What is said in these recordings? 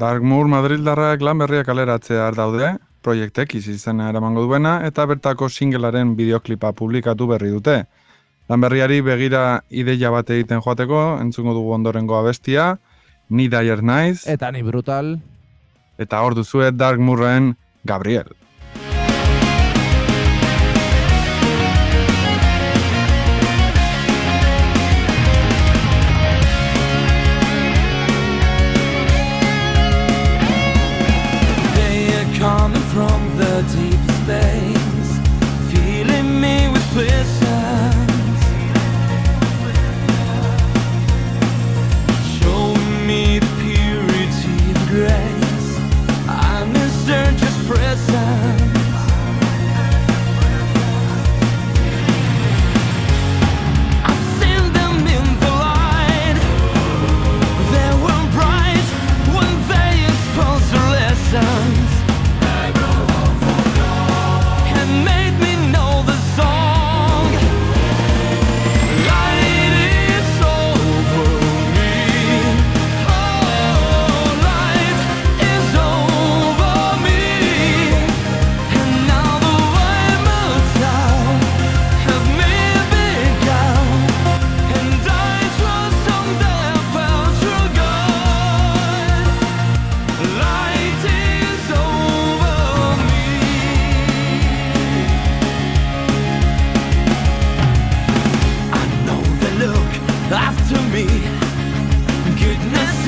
Darkmoor Madrildarrak lan berriak kaleratzea daude, proiektek izizena eramango duena, eta bertako singelaren bideoklipa publikatu berri dute. Lan berriari begira ideia bat egiten joateko, entzungo dugu ondorengo abestia, Ni Dire Nice, Eta ni brutal. eta hor duzue Darkmoorren Gabriel.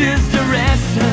is the rest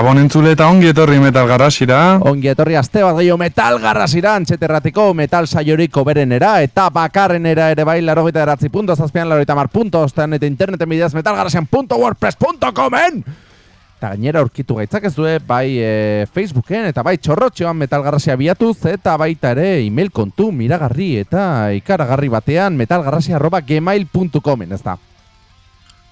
Gabon entzule eta ongi etorri metal garasira. Ongi etorri aste bat gehiago metal garrasira antxeterratiko metal saiorik berenera eta bakarrenera ere bai larogeita eratzi punto zazpian larogeita mar punto ostean eta interneten bidez metalgarrasian.wordpress.comen Eta gainera aurkitu gaitzakezue bai e, Facebooken eta bai txorrotxoan metalgarrasia biatuz eta baita ere email kontu miragarri eta ikaragarri batean metalgarrasia.gmail.comen ez da.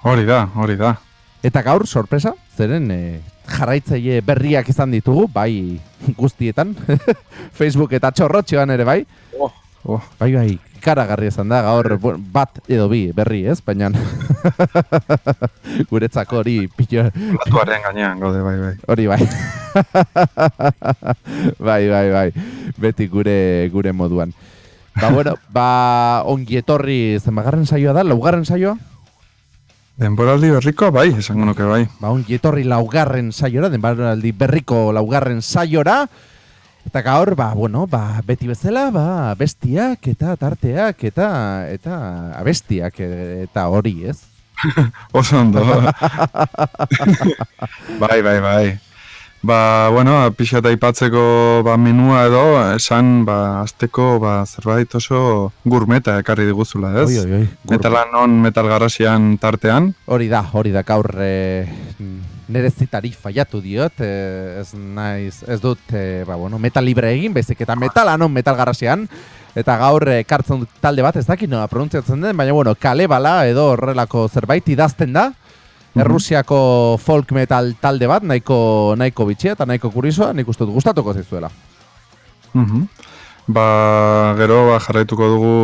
Hori da, hori da. Eta gaur, sorpresa, zeren e, jarraitzaile berriak izan ditugu, bai guztietan, Facebook eta txorrotxoan ere bai. Oh. Oh, bai, bai, ikaragarri izan da, gaur bu- bat edo bi berri, ez? Baina guretzako hori pilo, Latuaren gainean gaude, bai, bai. hori bai. bai, bai, bai. Beti gure gure moduan. Ba, bueno, ba, ongi etorri zenbagarren saioa da, laugarren saioa? Denboraldi berrikoa, bai, esango nuke bai. Ba, ongi etorri laugarren saiora, denbaraldi berriko laugarren saiora. Eta gaur, ba, bueno, ba, beti bezala, ba, bestiak eta tarteak eta eta abestiak e, eta hori, ez? Oso ondo. bai, bai, bai. Ba, bueno, pixa eta aipatzeko ba, menua edo, esan, ba, azteko, ba, zerbait oso gurmeta ekarri diguzula, ez? Oi, oi, oi. Gur- Metala non metal garrasian tartean. Hori da, hori da gaur e, nire zitari faiatu diot, e, ez naiz, ez dut, e, ba, bueno, metal libre egin, baizik eta metala non metal garrasian, eta gaur e, kartzen dut talde bat, ez dakit nola pronuntziatzen den, baina bueno, kale bala edo horrelako zerbait idazten da, Errusiako folk metal talde bat, nahiko, nahiko bitxia eta nahiko kurisoa, nik uste dut gustatuko zaizuela. Mhm. Ba, gero ba, jarraituko dugu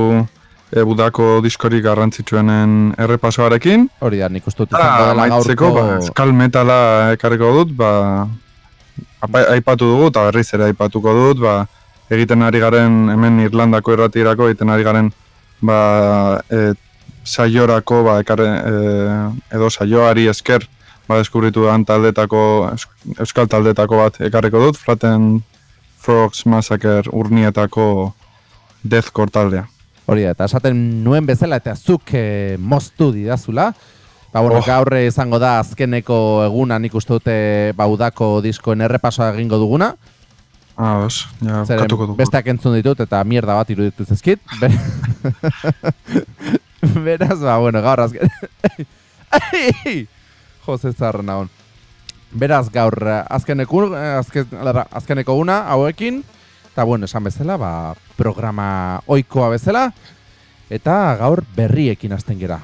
e, budako diskorik garrantzitsuenen errepasoarekin. Hori da, nik uste dut izango dela amaitzeko, gaurko... ba, skal metala ekarriko dut, ba, aipatu dugu eta berriz ere aipatuko dut, ba, egiten ari garen hemen Irlandako irratirako egiten ari garen ba, e, saiorako ba, ekarre, e, edo saioari esker ba, deskubritu dan taldetako, eus- euskal taldetako bat ekarriko dut, Flatten Frogs Massacre urnietako deathcore taldea. Hori da, eta esaten nuen bezala eta zuk e, moztu didazula. Ba, bueno, Oh. gaur izango da azkeneko eguna nik uste dute ba, udako diskoen errepasoa egingo duguna. Ah, os, ja, Zeren besteak entzun ditut eta mierda bat iruditu zezkit. Be- Beraz, ba, bueno, gaur azken... Jose zarren nagon. Beraz, gaur eh, azkeneko, eh, azken, lara, azkeneko una hauekin, eta bueno, esan bezala, ba, programa oikoa bezala, eta gaur berriekin hasten gera.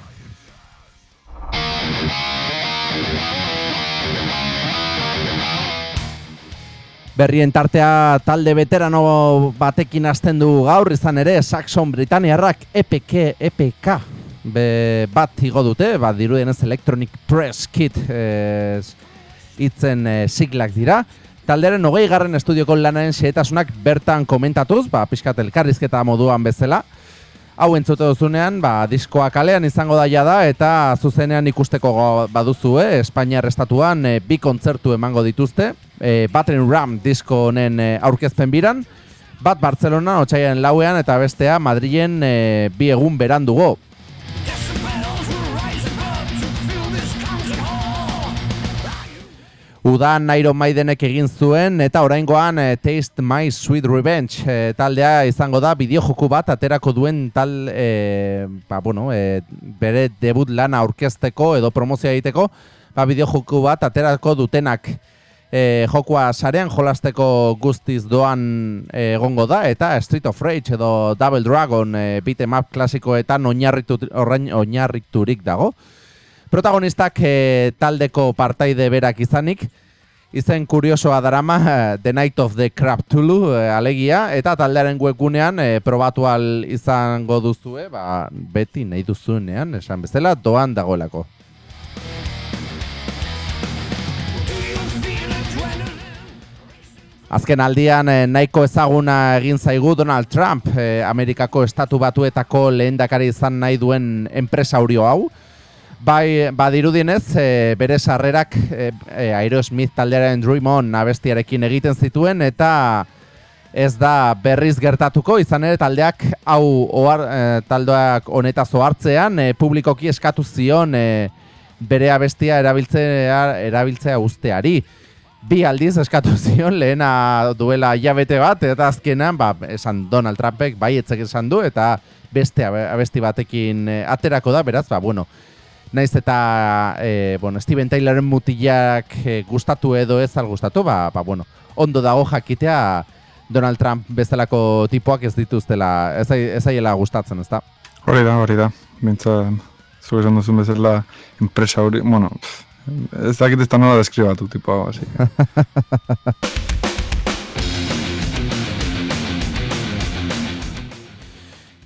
Berrien tartea talde veterano batekin hasten du gaur izan ere Saxon Britaniarrak EPK EPK be, bat igo dute, bat dirudienez Electronic Press Kit hitzen eh, siglak dira. Taldearen hogei garren estudioko lanaren xehetasunak bertan komentatuz, ba, pixkat elkarrizketa moduan bezala. Hau entzute duzunean, ba, diskoa kalean izango da jada eta zuzenean ikusteko baduzu, eh? Espainiar estatuan eh, bi kontzertu emango dituzte, eh, Battering Ram disko honen aurkezpen biran, bat Bartzelona otxaiaren lauean eta bestea Madrilen eh, bi egun berandugo. Udan Iron Maidenek egin zuen eta oraingoan eh, Taste My Sweet Revenge eh, taldea izango da bideojoku bat aterako duen tal eh, ba, bueno, eh, bere debut lana aurkezteko edo promozioa egiteko ba, bideojoku bat aterako dutenak eh, jokua sarean jolasteko guztiz doan egongo da eta Street of Rage edo Double Dragon eh, beat'em up klasikoetan oinarriturik dago. Protagonistak eh, taldeko partaide berak izanik, izen kuriosoa darama eh, The Night of the Crab Tulu eh, alegia, eta taldearen webgunean eh, probatu al izango duzue, ba, beti nahi duzuenean, esan bezala, doan dagoelako. Azken aldian nahiko ezaguna egin zaigu Donald Trump, Amerikako estatu batuetako lehendakari izan nahi duen enpresaurio hau. Bai, badirudienez, e, bere sarrerak e, Aerosmith taldearen Dream On abestiarekin egiten zituen eta ez da berriz gertatuko, izan ere taldeak hau ohar, e, taldeak honetaz ohartzean e, publikoki eskatu zion e, bere abestia erabiltzea, erabiltzea usteari. Bi aldiz eskatu zion lehena duela jabete bat eta azkenan ba, esan Donald Trumpek baietzek esan du eta beste abe- abesti batekin aterako da, beraz, ba, bueno, Naiz eta e, bueno, Steven Taylorren mutilak e, gustatu edo ez al gustatu, ba, ba, bueno, ondo dago jakitea Donald Trump bezalako tipoak ez dituztela, ez, ai- ez aiela gustatzen, ezta? Hori da, hori da. Bintza, zu esan duzun bezala enpresa hori, bueno, pff, ez dakit ez da nola deskribatu, tipo hau,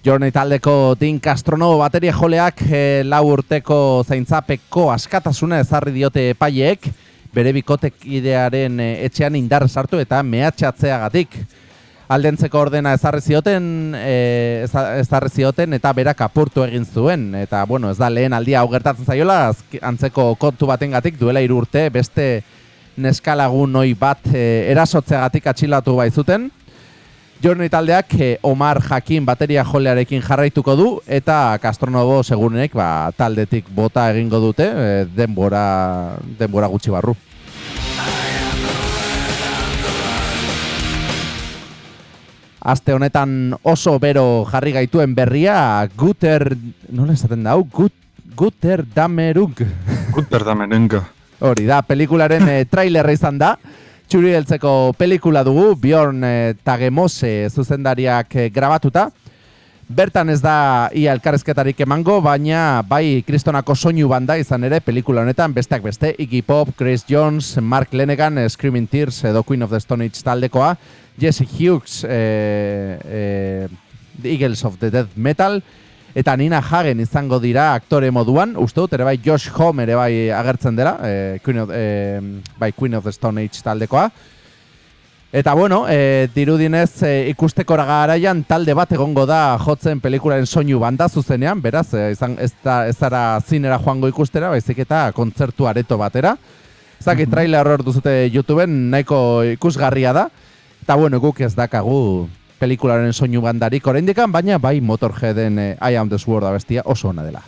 Journey taldeko Dean Castronovo bateria joleak e, lau urteko zaintzapeko askatasuna ezarri diote epaileek, bere bikotekidearen e, etxean indar sartu eta mehatxatzeagatik. Aldentzeko ordena ezarri zioten, e, eza- ezarri zioten eta berak apurtu egin zuen. Eta, bueno, ez da lehen aldia hau gertatzen zaiola, antzeko kontu batengatik duela hiru urte beste neskalagun oi bat e, erasotzeagatik atxilatu baizuten. Journey taldeak eh, Omar Jakin bateria jolearekin jarraituko du eta Castronovo segurenek ba, taldetik bota egingo dute eh, denbora, denbora gutxi barru. Aste honetan oso bero jarri gaituen berria Guter, nola esaten da, hau? Gut, Guter Dameruk. Guter da merenga. Hori da, pelikularen e, trailerra izan da. Txuri heltzeko pelikula dugu, Bjorn e, Tagemose zuzendariak e, grabatuta. Bertan ez da ia elkarrezketarik emango, baina bai kristonako soinu banda izan ere pelikula honetan besteak beste, Iggy Pop, Chris Jones, Mark Lanegan, eh, Screaming Tears edo Queen of the Stone Age taldekoa, Jesse Hughes, e, e, Eagles of the Death Metal, eta Nina Hagen izango dira aktore moduan, uste dut, ere bai Josh Homme ere bai agertzen dela, e, Queen of, e, bai Queen of the Stone Age taldekoa. Eta bueno, e, dirudinez e, ikusteko garaian talde bat egongo da jotzen pelikularen soinu banda zuzenean, beraz, e, izan, ez, da, ez zara zinera joango ikustera, baizik eta kontzertu areto batera. Zaki, trailer hor duzute YouTubeen nahiko ikusgarria da. Eta bueno, guk ez dakagu pelikularen soinu bandarik oraindikan, baina bai Motorheaden e, I Am The Sword abestia oso ona dela.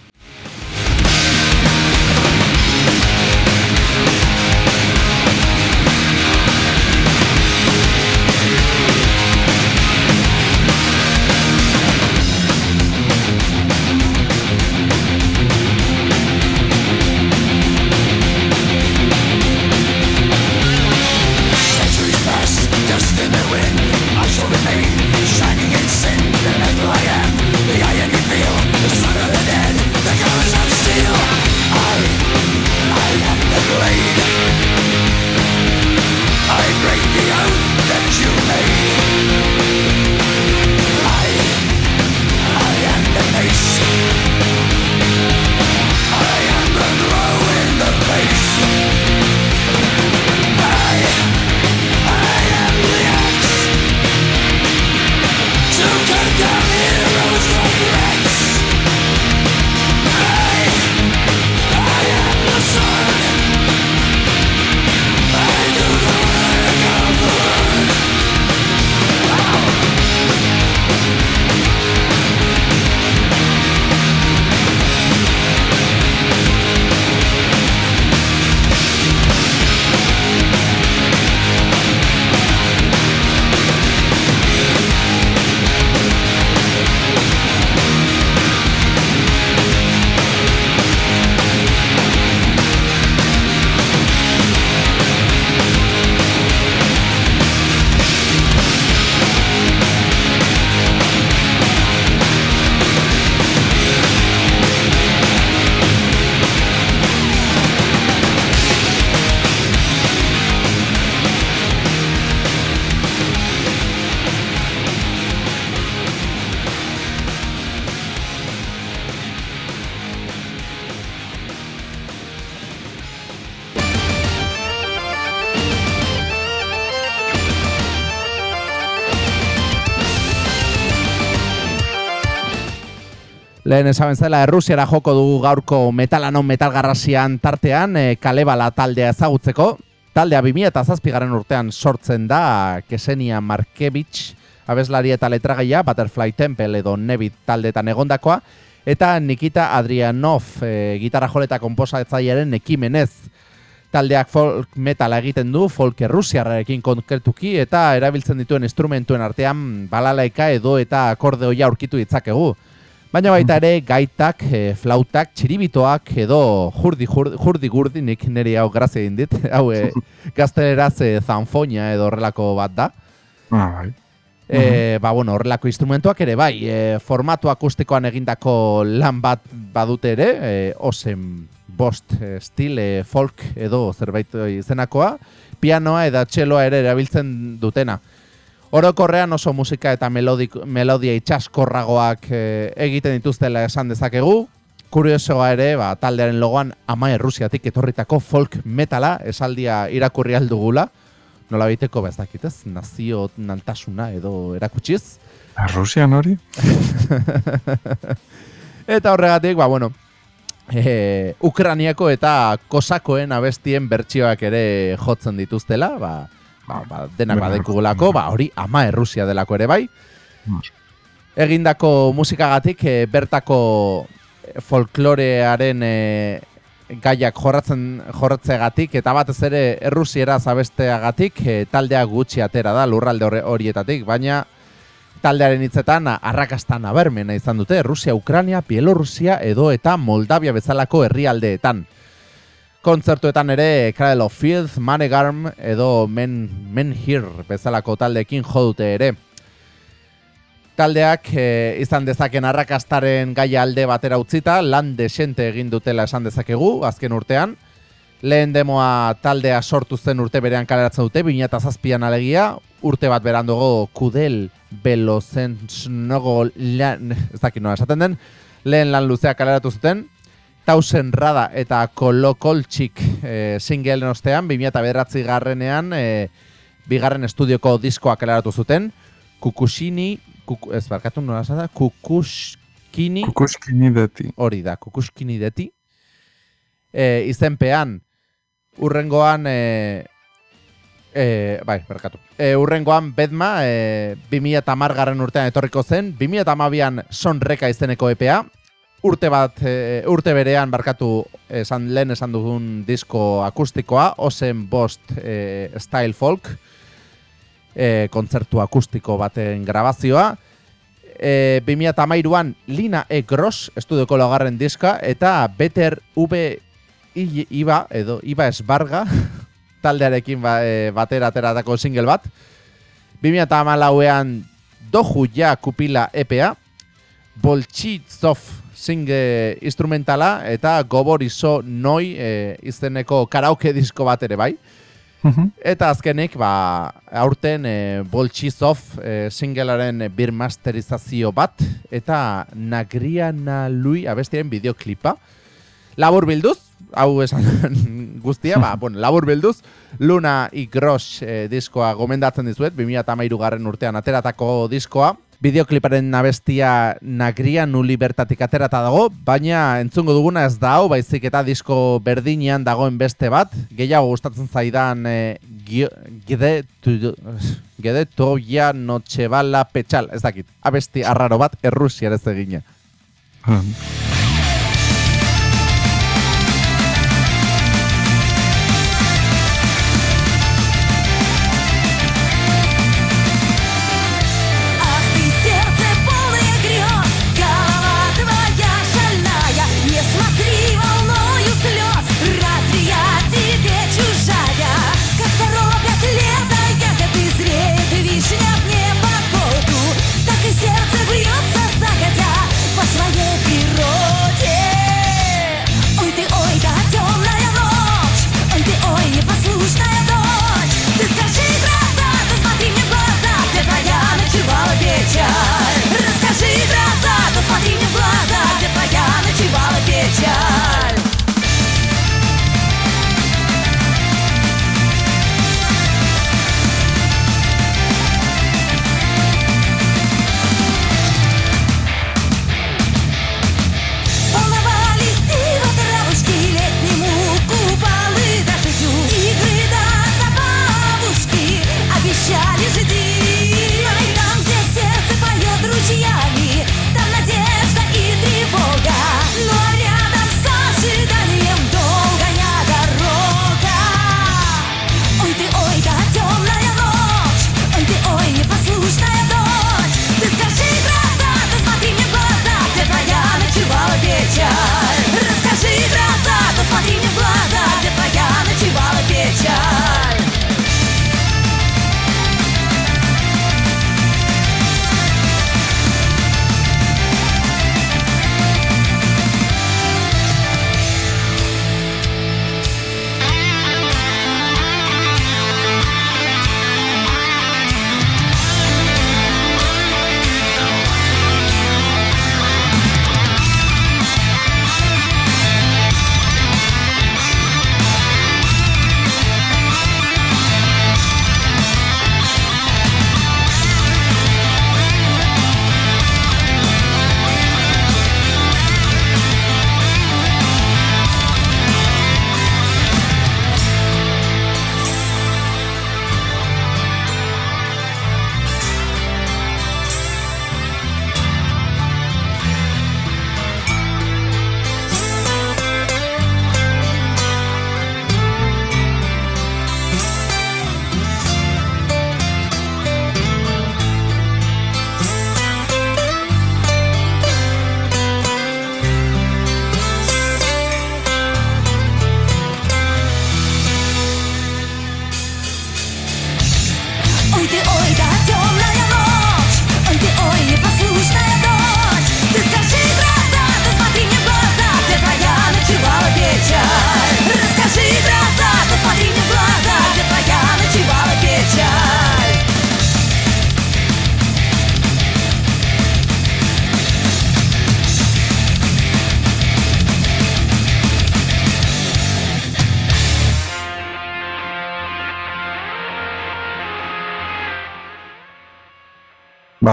Lehen esaben zela, Errusiara joko dugu gaurko metalanon metalgarrasian tartean, e, kalebala taldea ezagutzeko. Taldea 2000 eta zazpigaren urtean sortzen da Kesenia Markevich, abeslari eta letragaia, Butterfly Temple edo Nebit taldetan egondakoa, eta Nikita Adrianov, e, gitarra jole eta komposatzailearen ekimenez. Taldeak folk metala egiten du, folk errusiarrarekin konkretuki, eta erabiltzen dituen instrumentuen artean balalaika edo eta akordeoia aurkitu ditzakegu. Baina baita ere gaitak, e, flautak, txiribitoak edo jurdi, jurdi, jurdi gurdi, nik niri hau grazia egin dit, hau e, gazteleraz e, zanfoina edo horrelako bat da. Ah, bai. E, ba, bueno, horrelako instrumentuak ere bai, e, formatu akustikoan egindako lan bat badute ere, e, osen bost e, stil e, folk edo zerbait izenakoa, pianoa eta txeloa ere erabiltzen dutena. Orokorrean oso musika eta melodik, melodia itxaskorragoak e, egiten dituztela esan dezakegu. Kuriosoa ere, ba, taldearen logoan ama Errusiatik etorritako folk metala esaldia irakurri aldugula. Nola baiteko, ba ez dakit ez, nazio nantasuna edo erakutsiz. Rusian hori? Eta horregatik, ba, bueno, e, Ukraniako eta kosakoen abestien bertsioak ere jotzen dituztela, ba, ba, ba denak badekugulako, ba, hori ama Errusia delako ere bai. Egindako musikagatik e, bertako folklorearen e, gaiak jorratzen jorratzeagatik eta batez ere errusiera zabesteagatik e, taldea gutxi atera da lurralde horietatik, baina taldearen hitzetan arrakasta nabarmena izan dute Rusia, Ukrania, Bielorrusia edo eta Moldavia bezalako herrialdeetan. Kontzertuetan ere Cradle of Filth, Manegarm edo Men, Men Here bezalako taldeekin jo dute ere. Taldeak e, izan dezaken arrakastaren gaia alde batera utzita, lan desente egin dutela esan dezakegu, azken urtean. Lehen demoa taldea sortu zen urte berean kaleratzen dute, 2007an alegia, urte bat berandugo Kudel Belozensnogo lan, ez dakit nola esaten den, lehen lan luzea kaleratu zuten, Tausen Rada eta Kolokoltxik e, singleen ostean, 2009 garrenean, e, bigarren estudioko diskoa kaleratu zuten, Kukushini, kuku, ez barkatu nola da, Kukushkini, Kukuskini deti. hori da, Kukushkini deti, e, izenpean, urrengoan, e, e, bai, berkatu. E, urrengoan Bedma, e, 2010 garren urtean etorriko zen, 2012an Sonreka izeneko EPA, urte bat, e, urte berean barkatu esan lehen esan dugun disko akustikoa, Ozen Bost e, Style Folk, e, kontzertu akustiko baten grabazioa, e, 2013an Lina E. Gross estudioko laugarren diska eta Better V. Iba edo Iba Esbarga taldearekin ba, e, batera ateratako single bat. 2014ean Doju Ja Kupila EPA Bolchitsov single instrumentala eta Goborizo Noi e, izeneko karaoke disko bat ere bai Mhm. Eta azkenik, ba, aurten e, Bolchizov e, singlearen birmasterizazio bat eta Nagriana Lui abestiaren bideoklipa. Labur bilduz, hau esan guztia, ba, bueno, labur bilduz, Luna y Grosh e, diskoa gomendatzen dizuet, 2013 garren urtean ateratako diskoa. Bideokliparen abestia Nagria Nuli bertatik aterata dago, baina entzungo duguna ez da hau, baizik eta disko berdinean dagoen beste bat, gehiago gustatzen zaidan e, gio- gide, tu, gide toia notxebala petxal, ez dakit, abesti arraro bat errusiarez egina.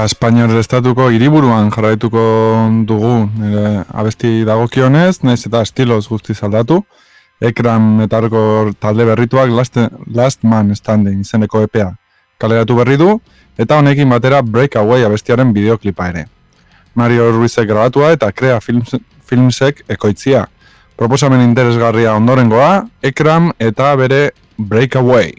Espainiar estatuko hiriburuan jarraituko dugu nire abesti dagokionez, naiz eta estiloz guztiz aldatu. Ekran metalko talde berrituak Last, Last Man Standing izeneko EPA kaleratu berri du, eta honekin batera Breakaway abestiaren bideoklipa ere. Mario Ruizek grabatua eta Krea Films, Filmsek ekoitzia. Proposamen interesgarria ondorengoa, Ekram eta bere Breakaway.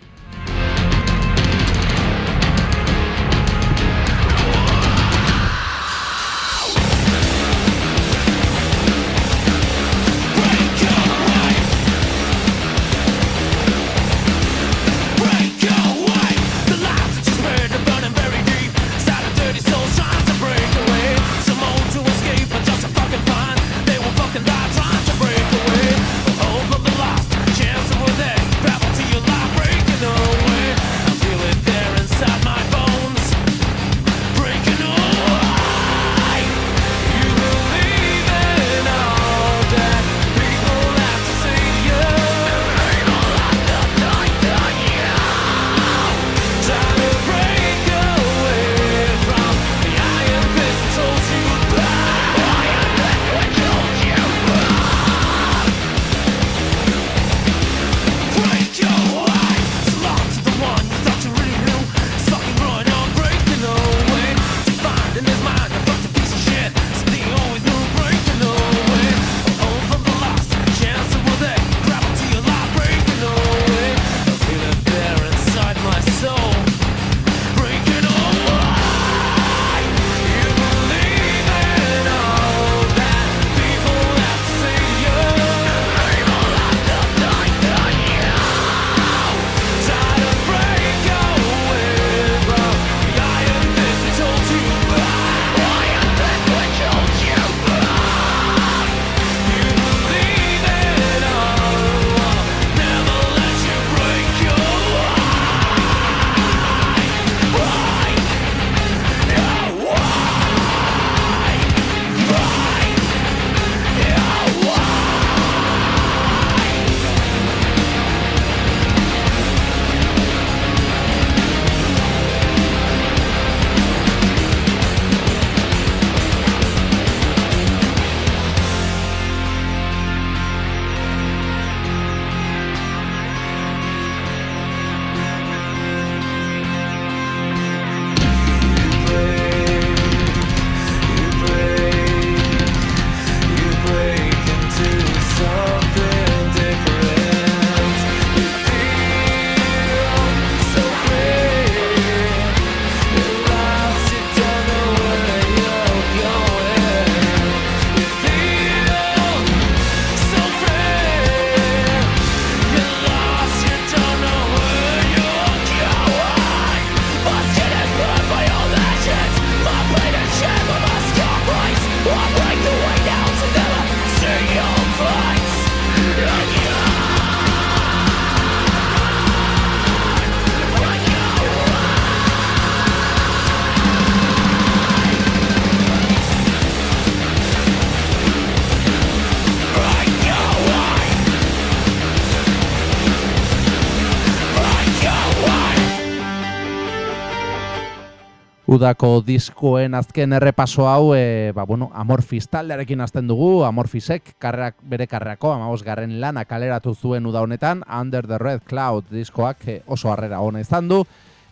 Udako diskoen azken errepaso hau, e, ba, bueno, Amorfis taldearekin hasten dugu, Amorfisek karrerak, bere karrerako, amabos garren lana kaleratu zuen uda honetan, Under the Red Cloud diskoak e, oso harrera hona izan du,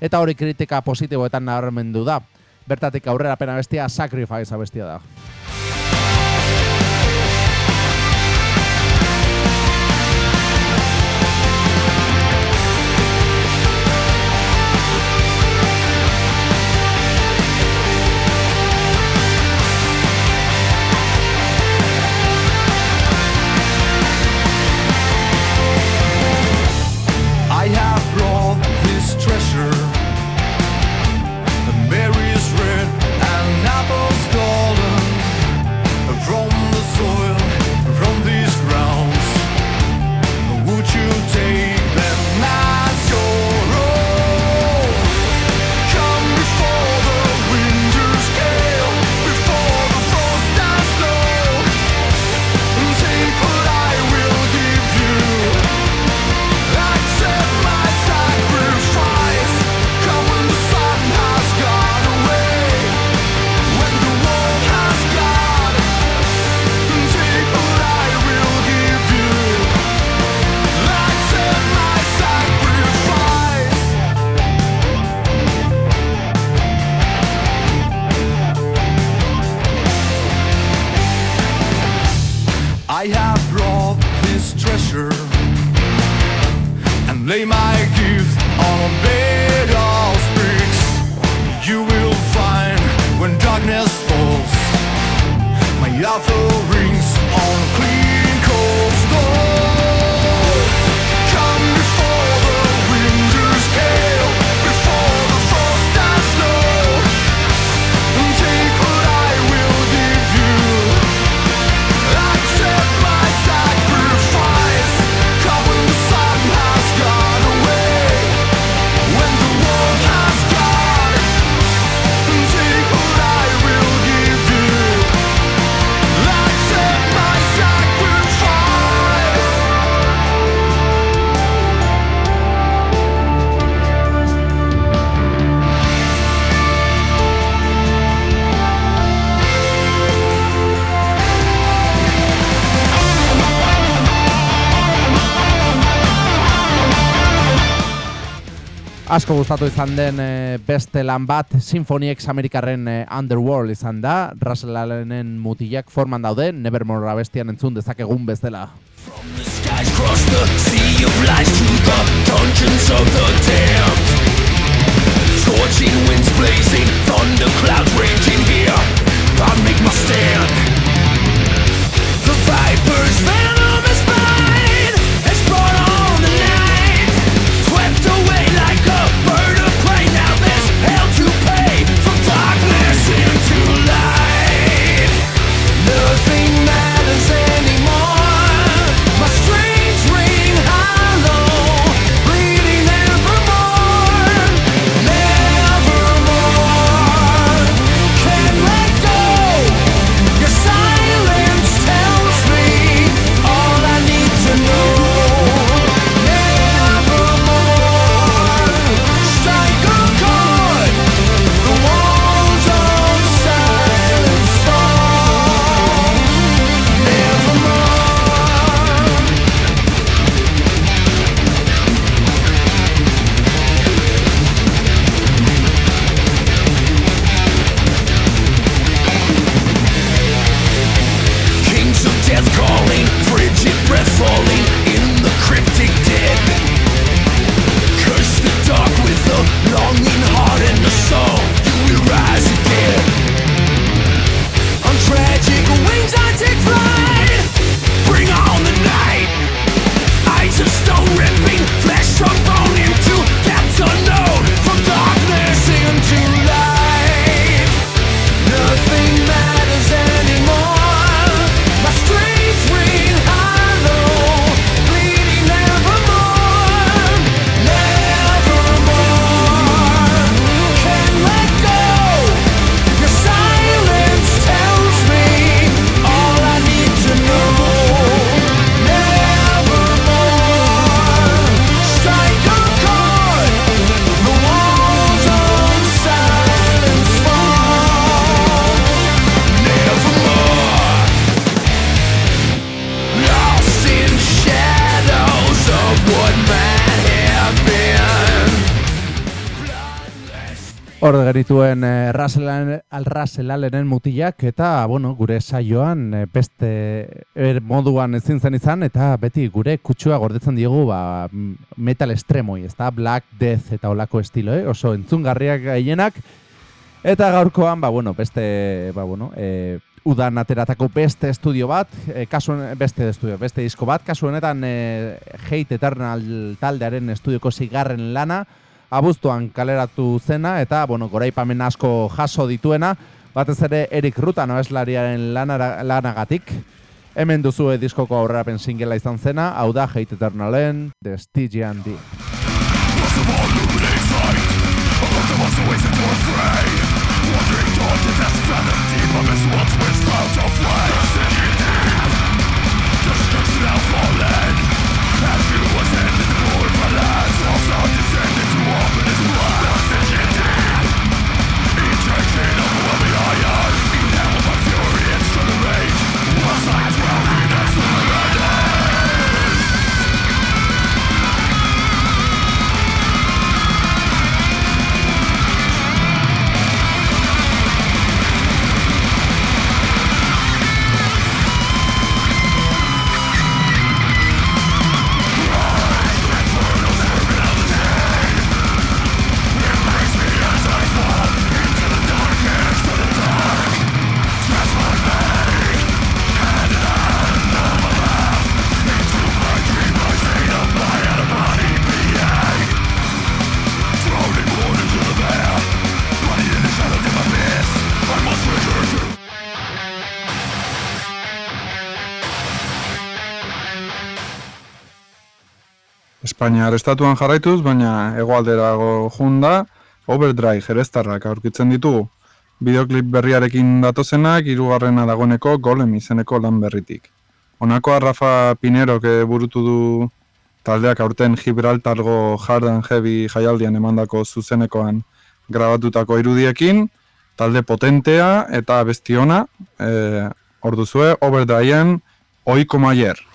eta hori kritika positiboetan nabarmendu da. Bertatik aurrera pena bestia, Sacrifice abestia da. Asko gustatu izan den eh, beste lan bat X Amerikarren eh, Underworld izan da. Russell Allenen mutilak forman daude, Nevermore abestian entzun dezakegun bezala. Scorching winds blazing, thunder clouds raging here. I make my stand. The viper's bite has Hor gerituen eh, mutilak eta bueno, gure saioan eh, beste er, moduan ezin zen izan eta beti gure kutsua gordetzen diogu ba, metal estremoi, ezta? Black Death eta olako estilo, eh? oso entzungarriak gehienak. Eta gaurkoan ba, bueno, beste ba, bueno, e, udan ateratako beste estudio bat, e, kasu hone- beste estudio, beste disko bat, kasu honetan e, Hate Eternal taldearen estudioko zigarren lana, abuztuan kaleratu zena eta bueno, goraipamen asko jaso dituena, batez ere Erik Rutan abeslariaren lanara, lanagatik. Hemen duzu diskoko aurrerapen singela izan zena, hau da Hate Eternalen The Stygian D. Nevermore. Espainiar estatuan jarraituz, baina hegoalderago junda, Overdrive jereztarrak aurkitzen ditugu. Bideoklip berriarekin datozenak, hirugarrena dagoeneko golem izeneko lan berritik. Honakoa Rafa Pinerok eh, burutu du taldeak aurten Gibraltargo Hard and Heavy jaialdian emandako zuzenekoan grabatutako irudiekin, talde potentea eta bestiona, e, orduzue, Overdriven, oiko maier.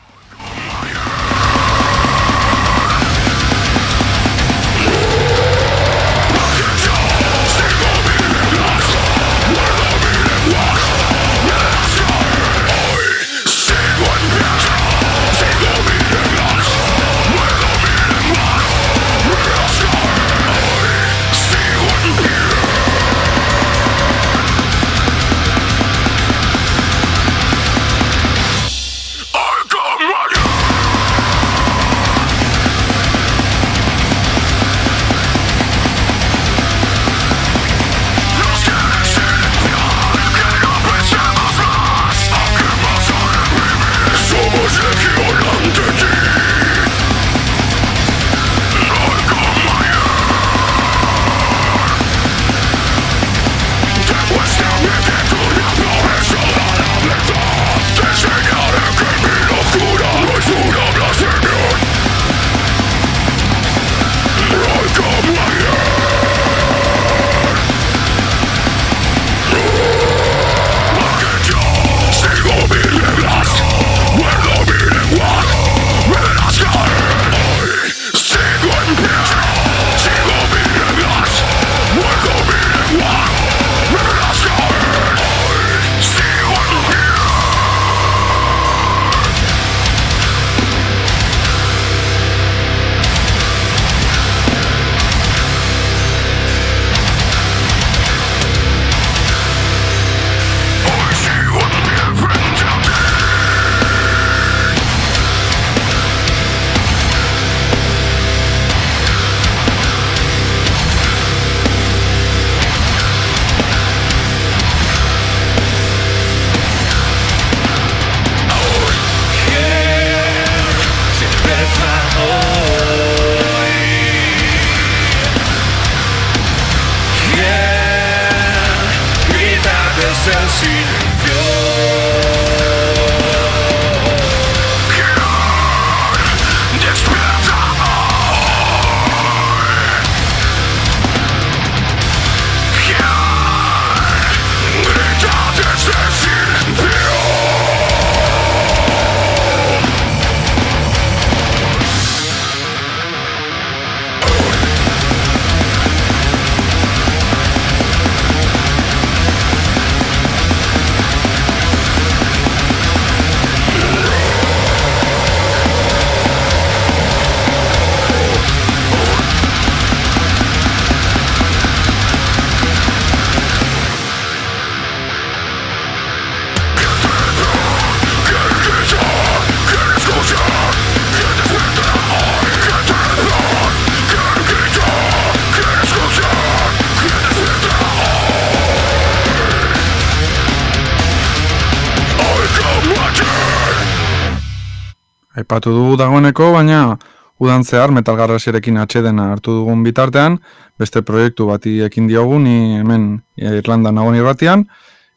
Aipatu dugu dagoeneko, baina udan zehar metalgarrasiarekin atxedena hartu dugun bitartean, beste proiektu bati ekin diogu, ni hemen Irlanda nagon irratian,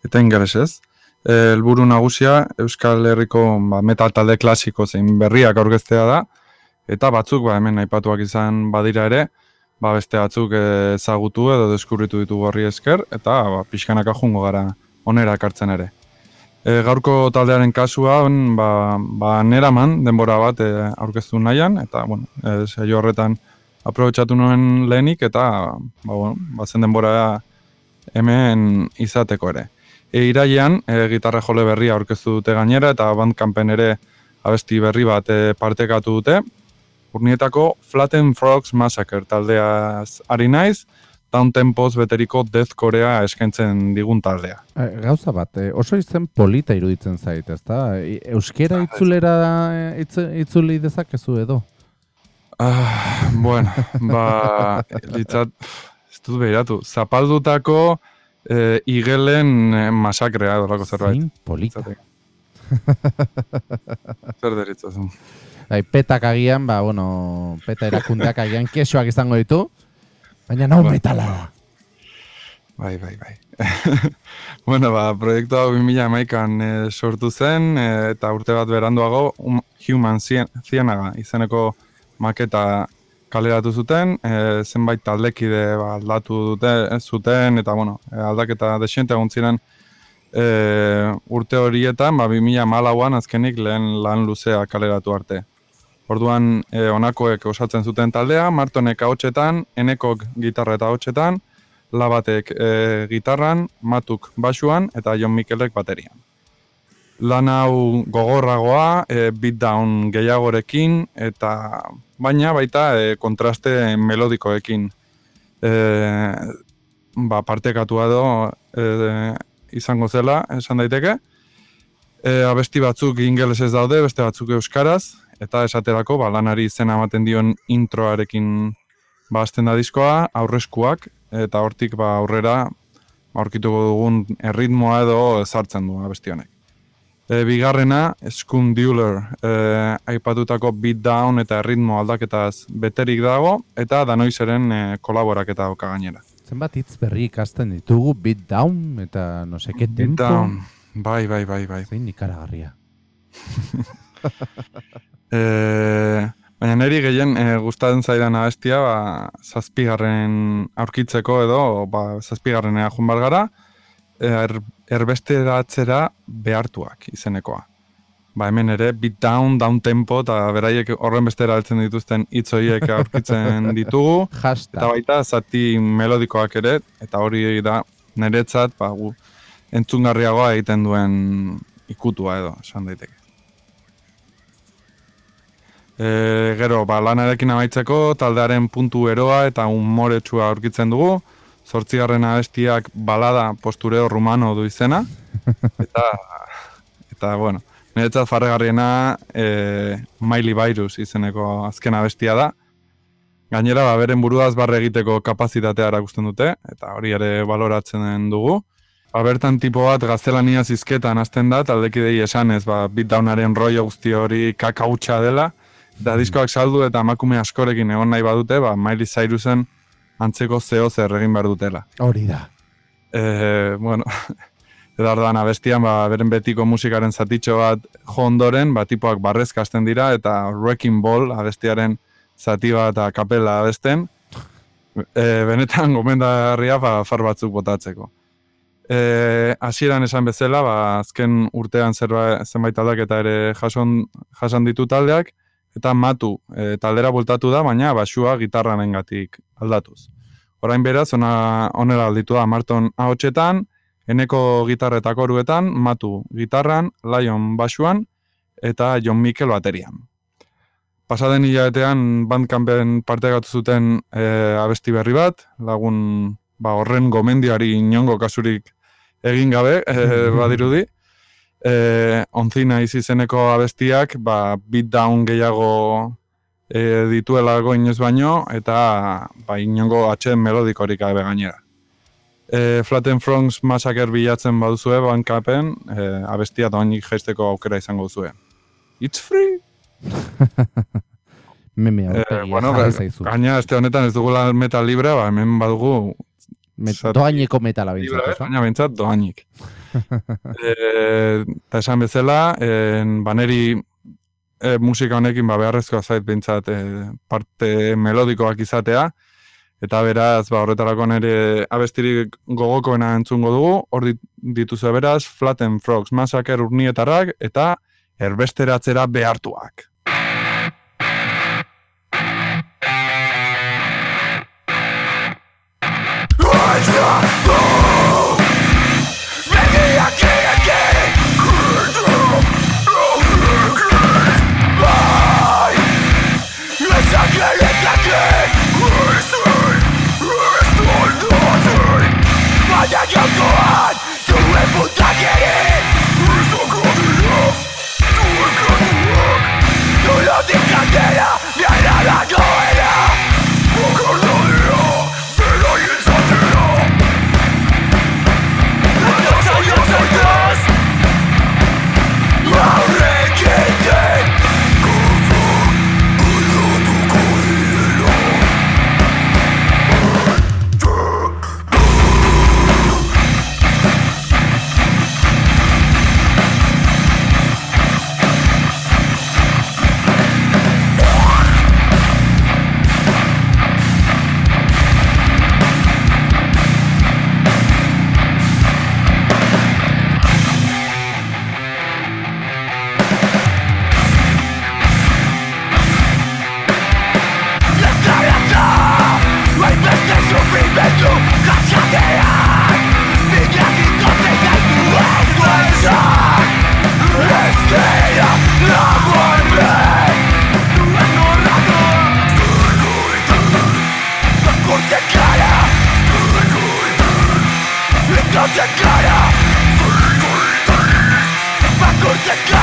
eta ingeresez. E, helburu nagusia Euskal Herriko ba, metal talde klasiko zein berriak aurkeztea da, eta batzuk ba, hemen aipatuak izan badira ere, ba, beste batzuk ezagutu edo deskurritu ditugu horri esker, eta ba, pixkanaka jungo gara onera ekartzen ere. E, gaurko taldearen kasuan, ba, ba neraman denbora bat e, aurkeztu nahian, eta, bueno, e, saio horretan aprobetsatu nuen lehenik, eta, ba, bueno, bazen denbora hemen izateko ere. E, iraian, e, gitarra jole berria aurkeztu dute gainera, eta bandkampen ere abesti berri bat e, partekatu dute. Urnietako Flatten Frogs Massacre taldeaz ari naiz, down tempoz beteriko deathcorea eskaintzen digun taldea. E, gauza bat, e, oso izen polita iruditzen zait, ezta? E, Euskera itzulera e, itz, itzuli dezakezu edo? Ah, bueno, ba, litzat, ez dut behiratu, zapaldutako e, igelen masakrea edolako zerbait. Zein polita. Zer deritzazun. Bai, petak agian, ba, bueno, peta erakundeak agian kesoak izango ditu, baina nau metala da. Bai, bai, bai. bueno, ba, proiektu hau 2000 amaikan e, sortu zen, e, eta urte bat beranduago um, Human Ciénaga izeneko maketa kaleratu zuten, e, zenbait taldekide ba, aldatu dute, zuten, eta bueno, aldaketa desiente egon ziren e, urte horietan, ba, 2000 malauan azkenik lehen lan luzea kaleratu arte. Orduan, e, onakoek osatzen zuten taldea, Martonek ahotsetan, Enekok gitarra eta ahotsetan, Labatek e, gitarran, Matuk basuan eta Jon Mikelek baterian. Lan hau gogorragoa, e, beatdown gehiagorekin eta baina baita e, kontraste melodikoekin e, ba, partekatua edo e, izango zela, esan daiteke. E, abesti batzuk ingelesez daude, beste batzuk euskaraz, eta esaterako ba, lanari izena ematen dion introarekin ba, da diskoa, aurreskuak, eta hortik ba, aurrera ba, aurkituko dugun erritmoa edo sartzen du abesti honek. E, bigarrena, Skun Dueler, e, aipatutako beatdown eta erritmo aldaketaz beterik dago, eta danoizeren e, kolaboraketa dauka gainera. Zenbat hitz berri ikasten ditugu, beat down eta no seke tempo. Beatdown, bai, bai, bai, bai. Zein ikaragarria. E, baina niri gehien e, gustatzen zaidan abestia, ba, zazpigarren aurkitzeko edo, ba, zazpigarrenea joan bar gara, er, erbesteratzera behartuak izenekoa. Ba, hemen ere, beat down, down tempo, eta beraiek horren bestera altzen dituzten hitz horiek aurkitzen ditugu. Eta baita, zati melodikoak ere, eta hori da niretzat, ba, gu, entzungarriagoa egiten duen ikutua edo, esan daiteke. E, gero, ba, lanarekin amaitzeko, taldearen puntu eroa eta umoretsua aurkitzen dugu. Zortzigarren abestiak balada postureo rumano du izena. Eta, eta bueno, niretzat farregarriena e, Miley Virus izeneko azken abestia da. Gainera, ba, beren buruaz barre egiteko kapazitatea erakusten dute, eta hori ere baloratzen dugu. Ba, bertan tipo bat gaztelania zizketan hasten da, taldekidei esanez, ba, beatdownaren rollo guzti hori kakautxa dela, eta diskoak saldu eta emakume askorekin egon nahi badute, ba, Miley Cyrusen antzeko zeo zer egin behar dutela. Hori da. E, bueno, eta orduan abestian, ba, beren betiko musikaren zatitxo bat jo ondoren, ba, tipoak barrezka hasten dira, eta Wrecking Ball abestiaren zati bat kapela abesten, e, benetan gomendarria ba, far batzuk botatzeko. E, hasieran esan bezala, ba, azken urtean zerba, zenbait aldaketa ere jason, jasan ditu taldeak, eta matu e, taldera bultatu da, baina basua gitarranengatik aldatuz. Orain beraz, ona, onera alditu da Marton ahotsetan, eneko gitarra eta koruetan, matu gitarran, Lion basuan, eta John Mikel baterian. Pasaden hilabetean bandkampen partekatu zuten e, abesti berri bat, lagun ba, horren gomendioari inongo kasurik egin gabe, e, badirudi. E, onzina izeneko abestiak, ba, beatdown gehiago e, dituelago inoz baino, eta ba, inongo atxen melodikorik gabe gainera. E, Flatten Frongs Massacre bilatzen baduzue bankapen, e, abestia doainik jaisteko aukera izango duzue. It's free! Meme E, aurpegia bueno, zaizu. gaina este honetan ez dugula metal libre, ba, hemen badugu Met, doaineko metala bintzat, baina behintzat doainik. eta esan bezala, en, baneri e, musika honekin ba, beharrezkoa zait behintzat e, parte melodikoak izatea, eta beraz, ba, horretarako nire abestirik gogokoena entzungo dugu, hor dit- dituzu beraz, Flatten Frogs, Massacre urnietarrak, eta erbesteratzera behartuak. You're not the candela, you're not Vaya Ba,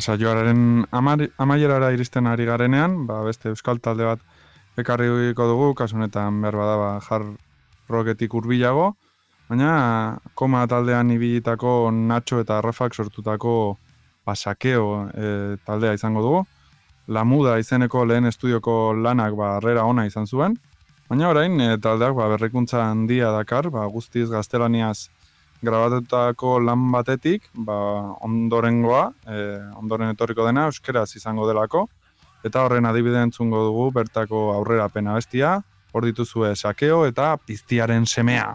saioaren amaierara iristen ari garenean, ba, beste euskal talde bat ekarriko dugu, kasu honetan behar bada ba, jar rocketik hurbilago, baina koma taldean ibilitako Nacho eta Rafak sortutako ba, sakeo e, taldea izango dugu. La Muda izeneko lehen estudioko lanak ba, harrera ona izan zuen, baina orain e, taldeak ba, berrikuntza handia dakar, ba, guztiz gaztelaniaz grabatutako lan batetik, ba, ondorengoa, e, ondoren etorriko dena, euskeraz izango delako, eta horren adibide entzungo dugu bertako aurrerapena bestia, hor dituzue sakeo eta piztiaren semea.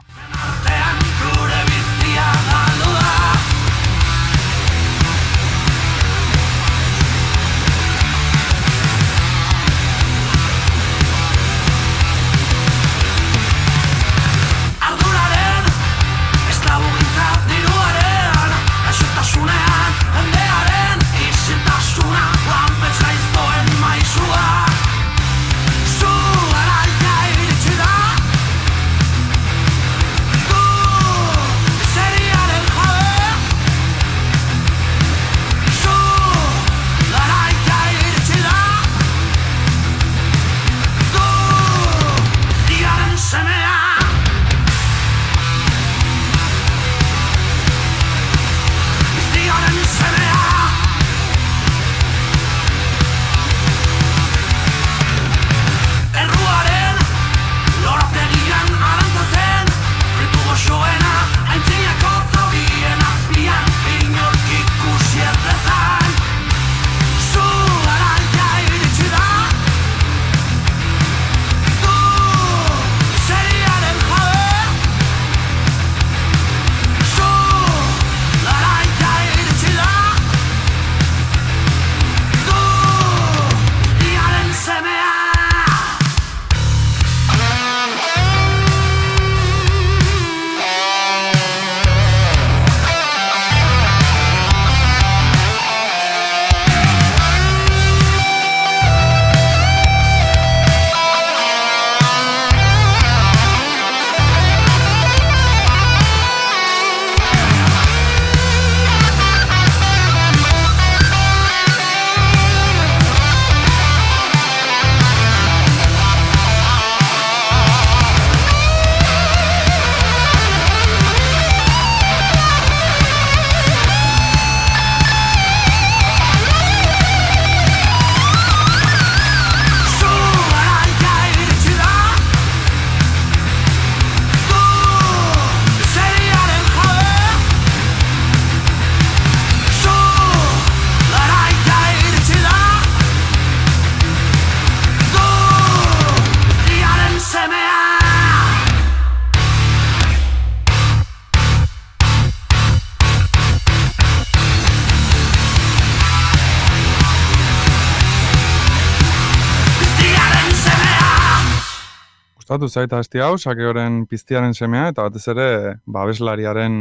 Gustatu zait asti hau, sakeoren piztiaren semea, eta batez ere, babeslariaren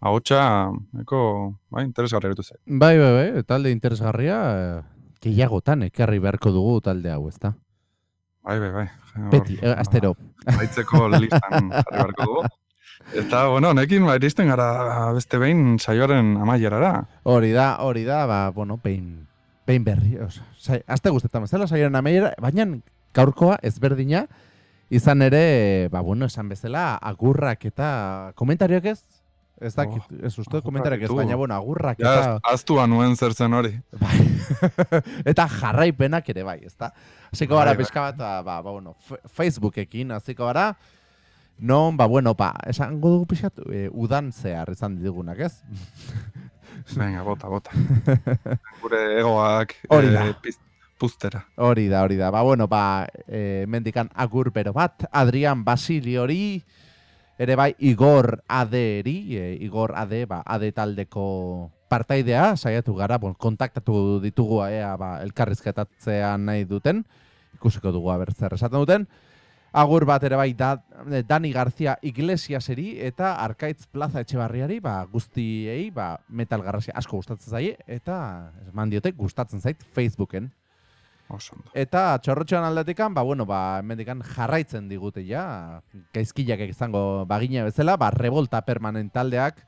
ahotsa, eko, bai, interesgarri erutu zait. Bai, bai, bai, talde interesgarria, eh, gehiagotan ekarri beharko dugu talde hau, ezta? Bai, bai, bai. Beti, eh, astero. Baitzeko listan jarri beharko dugu. Eta, bueno, honekin ba, iristen gara beste behin saioaren amaierara. Hori da, hori da, ba, bueno, behin, behin berri, oza, azte guztetan bezala, saioaren amaiera, baina gaurkoa ezberdina, izan ere, ba, bueno, esan bezala, agurrak eta komentarioak ez? Ez dakit, Oh, ez uste agurrak komentarioak ez, baina, bueno, agurrak Ja, eta... aztua nuen zer zen hori. Bai. eta jarraipenak ere bai, ezta? Hasiko gara Bai, bai. pixka bat, ba, ba, ba, bueno, Facebookekin hasiko gara, non, ba, bueno, ba, esango dugu pixkat, e, udan zehar izan ditugunak, ez? Venga, bota, bota. Gure egoak Hori da. eh, piz- puztera. Hori da, hori da. Ba, bueno, ba, e, mendikan agur bero bat, Adrian Basiliori, ere bai Igor Aderi, e, Igor Ade, ba, Ade taldeko partaidea, saiatu gara, bon, kontaktatu ditugu ea, ba, elkarrizketatzea nahi duten, ikusiko dugu aber zer esaten duten. Agur bat ere bai da, Dani García Iglesiaseri eta Arkaitz Plaza Etxebarriari, ba, guztiei, ba, metal asko gustatzen zaie, eta eman diote gustatzen zait Facebooken. Oso ondo. Eta txorrotxoan aldetikan, ba, bueno, ba, hemendikan jarraitzen digute ja, gaizkilak izango bagina bezala, ba, revolta permanent taldeak,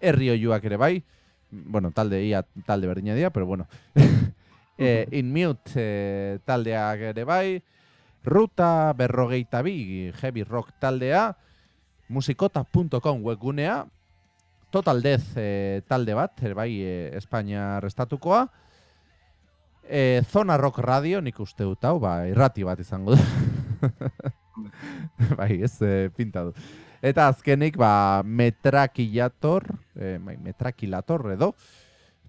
herri oiuak ere bai, bueno, talde ia talde berdina dira, pero bueno. e, in mute e, taldeak ere bai, ruta berrogeita bi, heavy rock taldea, musikota.com webgunea, Total Death e, talde bat, ere bai, e, Espainia restatukoa, E, Zona Rock Radio, nik uste dut hau, ba, irrati bat izango du. bai, ez e, pinta du. Eta azkenik, ba, Metrakilator, e, bai, Metrakilator edo,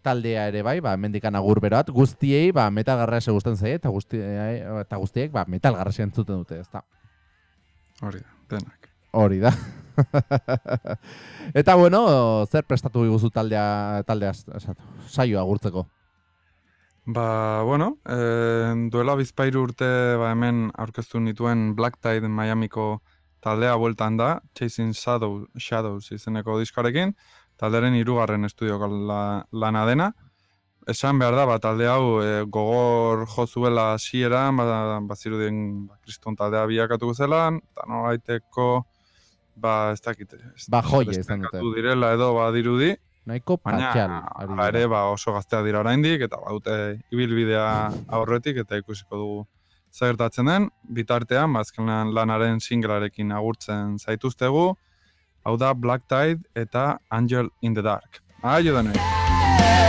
taldea ere bai, ba, mendikan agur beroat, guztiei, ba, metal garrasia gusten zaie, eta, guzti, eta guztiek, ba, metal garrasia entzuten dute, ezta. Hori da, denak. Hori da. eta bueno, zer prestatu diguzu taldea, taldea saioa agurtzeko. Ba, bueno, e, duela bizpairu urte ba, hemen aurkeztu nituen Black Tide Miamiko taldea bueltan da, Chasing Shadow, Shadows izeneko diskarekin, talderen hirugarren estudio la, lana dena. Esan behar da, ba, talde hau e, gogor jo zuela hasieran, ba, bazirudien ba, kriston taldea bilakatuko zela, eta nolaiteko, ba, ez dakit, ez Ba, destacatu dute. direla edo baddirudi, Nahiko patxal. hala ere, ba, oso gazteak dira oraindik eta badute ibilbidea aurretik eta ikusiko dugu zer gertatzen den. Bitartean, ba, azkenean lanaren singlarekin agurtzen zaituztegu. Hau da Black Tide eta Angel in the Dark. Aio denoi!